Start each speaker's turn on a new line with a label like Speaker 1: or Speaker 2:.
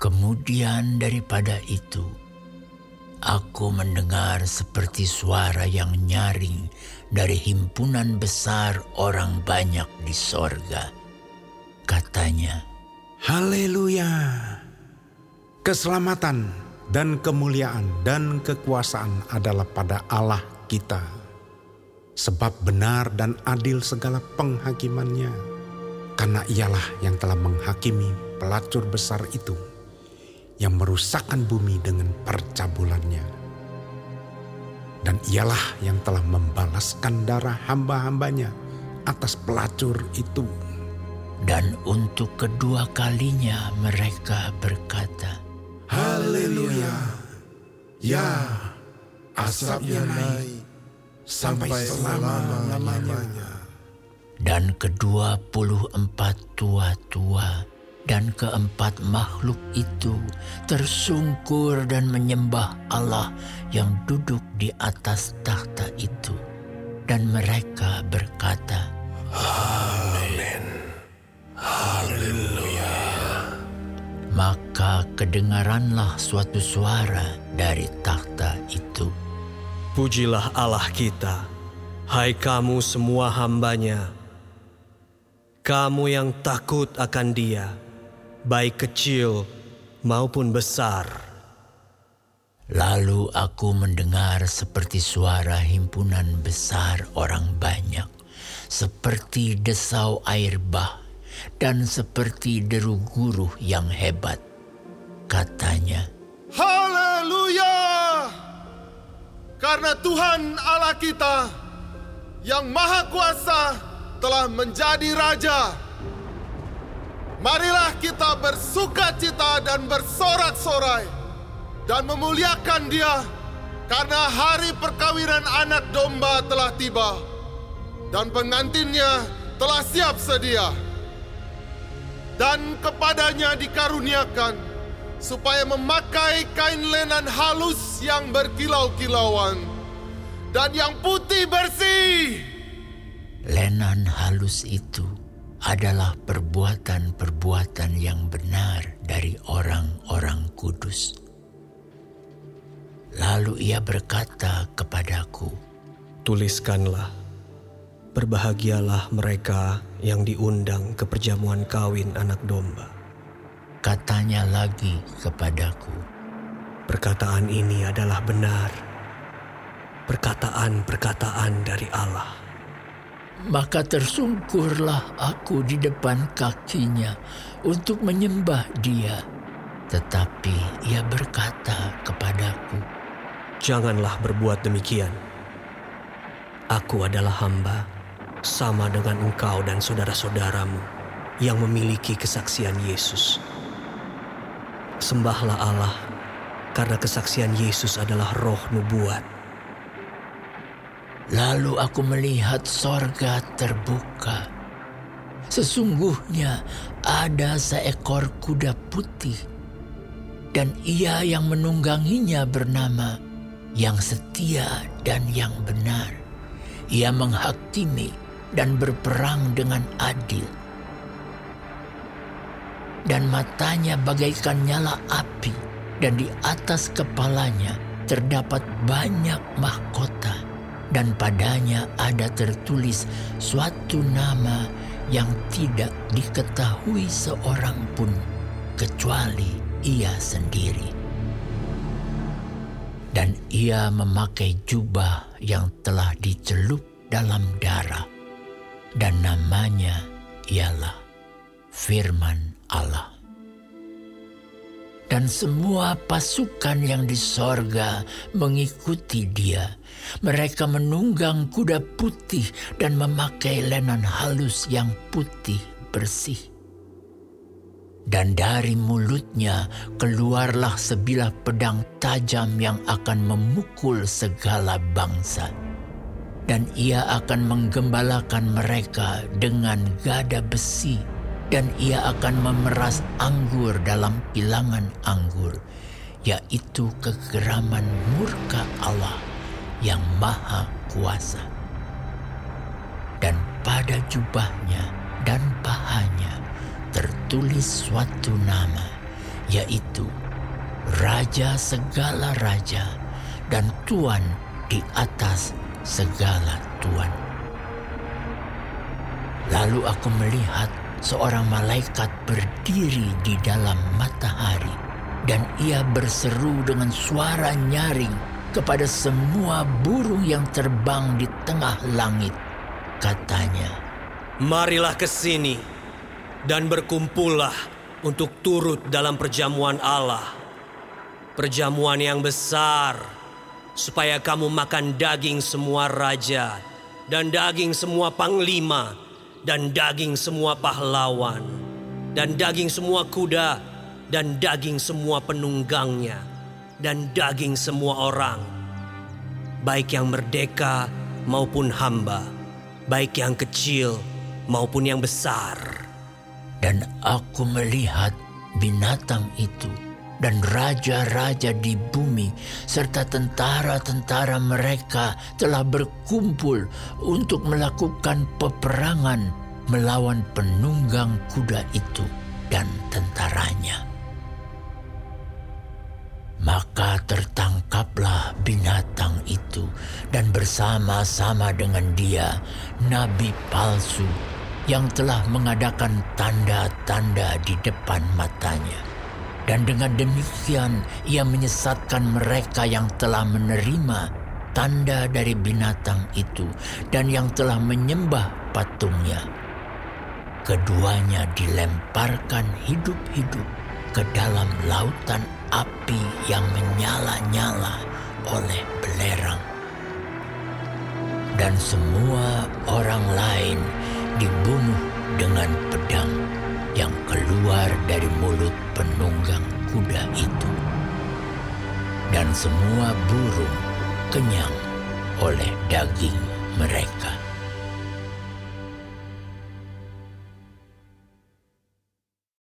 Speaker 1: Kemudian daripada itu, aku mendengar seperti suara yang nyaring dari himpunan besar orang banyak di sorga. Katanya,
Speaker 2: Haleluya! Keselamatan dan kemuliaan dan kekuasaan adalah pada Allah kita. Sebab benar dan adil segala penghakimannya, karena ialah yang telah menghakimi pelacur besar itu yang merusakkan bumi dengan percabulannya. Dan ialah yang telah membalaskan darah hamba-hambanya atas pelacur itu.
Speaker 1: dan untuk kedua kalinya mereka berkata,
Speaker 2: Haleluya. Ya, asapnya naik sampai selama-lamanya.
Speaker 1: Dan kedua puluh empat tua-tua dan keempat makhluk itu tersungkur dan menyembah Allah yang duduk di atas tahta itu. Dan mereka berkata, Maka kedengaranlah suatu suara dari tahta itu.
Speaker 3: Pujilah Allah kita, hai kamu semua hambanya. Kamu yang takut akan dia, baik kecil maupun besar.
Speaker 1: Lalu aku mendengar seperti suara himpunan besar orang banyak, seperti desau air bah, dan seperti deru guruh yang hebat. Katanya,
Speaker 4: Haleluya! Karena Tuhan Allah kita yang Maha Kuasa telah menjadi Raja. Marilah kita bersuka cita dan bersorak-sorai dan memuliakan Dia karena hari perkawinan anak domba telah tiba dan pengantinnya telah siap sedia. Dan kepadanya dikaruniakan supaya memakai kain lenan halus yang berkilau-kilauan dan yang putih bersih.
Speaker 1: lenan halus itu adalah perbuatan-perbuatan yang benar dari orang-orang kudus. Lalu ia berkata kepadaku,
Speaker 3: Tuliskanlah, berbahagialah mereka yang diundang ke perjamuan kawin anak domba.
Speaker 1: katanya lagi kepadaku,
Speaker 3: Perkataan ini adalah benar. Perkataan-perkataan dari Allah.
Speaker 1: Maka tersungkurlah aku di depan kakinya untuk menyembah dia. Tetapi ia berkata kepadaku,
Speaker 3: Janganlah berbuat demikian. Aku adalah hamba, sama dengan engkau dan saudara-saudaramu yang memiliki kesaksian Yesus. Sembahlah Allah, karena kesaksian Yesus adalah roh nubuat.
Speaker 1: Lalu aku melihat sorga terbuka. Sesungguhnya ada seekor kuda putih. Dan ia yang menungganginya bernama yang setia dan yang benar. Ia menghakimi dan berperang dengan adil. Dan matanya bagaikan nyala api dan di atas kepalanya terdapat banyak mahkota dan padanya ada tertulis suatu nama yang tidak diketahui seorang pun kecuali ia sendiri. Dan ia memakai jubah yang telah dicelup dalam darah dan namanya ialah firman Allah. Dan semua pasukan yang di sorga mengikuti dia. Mereka menunggang kuda putih dan memakai lenan halus yang putih bersih. Dan dari mulutnya keluarlah sebilah pedang tajam yang akan memukul segala bangsa. Dan ia akan menggembalakan mereka dengan gada besi dan ia akan memeras anggur dalam pilangan anggur, yaitu kegeraman murka Allah yang maha kuasa. Dan pada jubahnya dan pahanya tertulis suatu nama yaitu Raja segala raja dan Tuan di atas segala Tuan. Lalu aku melihat seorang malaikat berdiri di dalam matahari dan ia berseru dengan suara nyaring kepada semua burung yang terbang di tengah langit. Katanya,
Speaker 3: Marilah ke sini dan berkumpullah untuk turut dalam perjamuan Allah. Perjamuan yang besar, supaya kamu makan daging semua raja, dan daging semua panglima, dan daging semua pahlawan, dan daging semua kuda, dan daging semua penunggangnya, dan daging semua orang, baik yang merdeka maupun hamba, baik yang kecil maupun yang besar.
Speaker 1: dan aku melihat binatang itu dan raja-raja di bumi serta tentara-tentara mereka telah berkumpul untuk melakukan peperangan melawan penunggang kuda itu dan tentaranya. Maka tertangkaplah binatang itu dan bersama-sama dengan dia nabi palsu yang telah mengadakan tanda-tanda di depan matanya. Dan dengan demikian ia menyesatkan mereka yang telah menerima tanda dari binatang itu dan yang telah menyembah patungnya. Keduanya dilemparkan hidup-hidup ke dalam lautan api yang menyala-nyala oleh belerang. Dan semua orang lain dibunuh dengan pedang yang keluar dari mulut penunggang kuda itu. Dan semua burung kenyang oleh daging mereka.